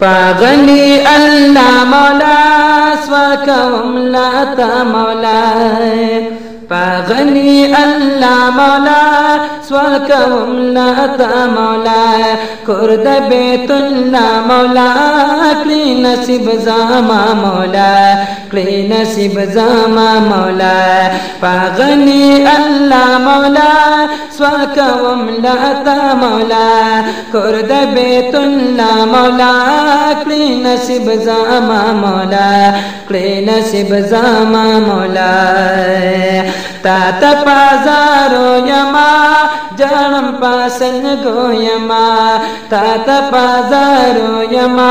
پاغلی الله مولا سوکم لاتا مولا پاغلی الله مولا سوکم لاتا مولا کرد بیت الله مولا کلی نصیب زما مولا. کلی نصیب زما مولا. پاغلی الله مولا سوکم لاتا مولا کرد بیت الله مولا کلی نصیب زما مولا. کلی نصیب زما مولا. تا ته پازارو یما जडं पासन गोयमा तात तातपादोयमा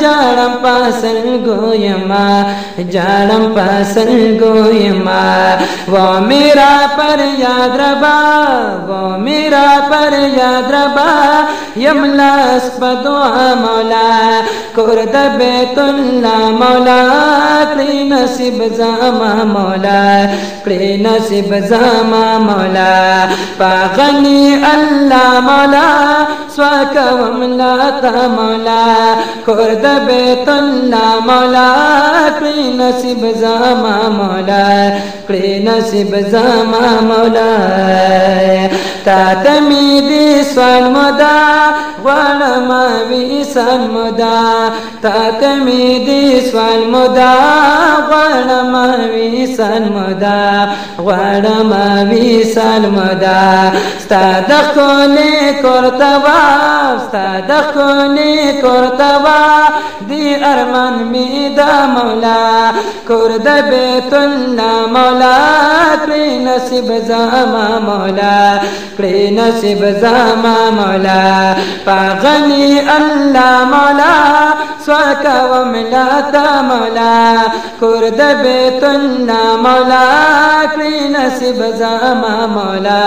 जडं पासन गोयमा जडं पासन गोयमा वो मेरा पर याद्रबा वो मेरा पर परयाद्रबा ربا یملاس بدعا مولا. کرد بیت اللہ مولا. کلی نصیب زما مولا. کلی نصیب زما مولا. پاغنی الله مولا. سوکم لاتا مولا. کرد بیت الله مولا. کلی نصیب زما مولا. کلی نصیب زما مولا. تا تمی دی سوال مدا பணமவி وی سن مدا تا تمی دی سوال مدا غواړم وی سن مدا غواړم وی سن مدا. ستا د کولې کورتوا ستا د کولې کورتوا دی ارمان می دا مولا. کور د بیت الله مولا کړی نصیب زما مولا کړی نصیب زما مولا. پاغنی الله مولا سوکا و ملاتا مولا کور د بیت الله مولا کړی نصیب زما مولا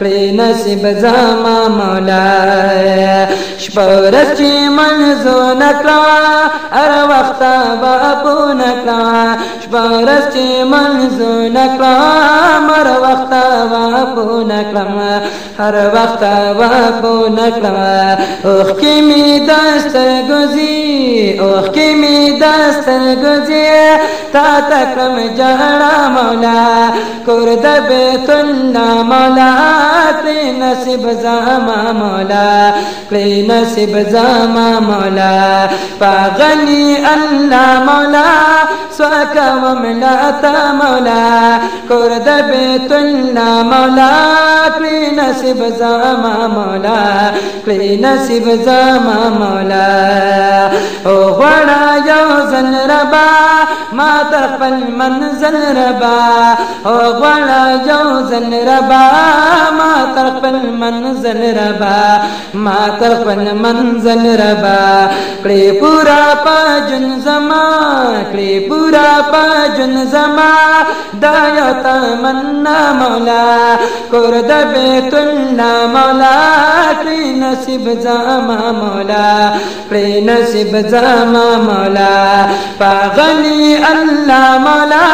کړی نصیب زما مولا. شپورس چې منزو نکړه هر وخت بابو نکړه شپورس چې منزو نکړه مر وخت بابو نکړه هر وخت بابو نکړه اوخ کې می دستر می اوخ کی می دستر گزی تا تکرم جہڑا مولا کرد بیتن مولا. کلی نصیب زاما مولا کلی نصیب زاما مولا. فغنی اللہ مولا سوکا وملاتا مولا. کرد بیتن مولا. کلی نصیب زما مولا کلی نصیب زما مولا. او غړا یو زن ربا ما تخپل منزل ربا او غړا یو زن ربا. ما تخپل منزل ربا ما تخپل منزل ربا. کړي پورا پجن زما کړي پورا پجن زما. دایا تمنا مولا کور د بیت الله مولا. کړي نصیب زما مولا کړي نصیب زما مولا. پاغنی الله مولا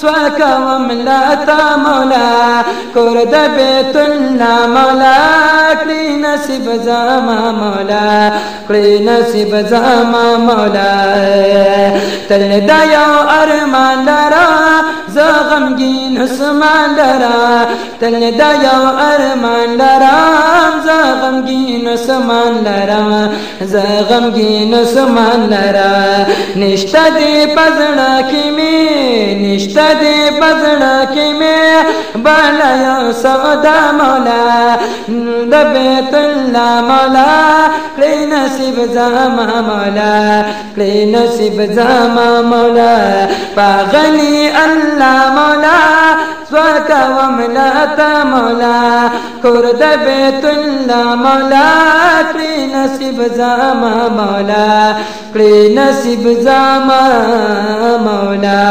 سوکا وملاتا مولا. کور د بیت الله مولا کړي نصیب زما مولا. کړي نصیب زما مولا. تل دا یو أرمان لرا زغمگین اسمان لرا. تل دا أرمان لرا. زغمگین اسمان لرا زغمگین اسمان لرا. نشتا دی پزړه کې می نشتا دی پزړه کې می بالا یو سودا مولا د بیت الله مولا. کړي نصیب زما مولا کړي نصیب زما مولا. پاغني الله مولا. کوملاتا مولا کرد بیت اللہ مولا کری نصیب زاما مولا کری نصیب زاما مولا۔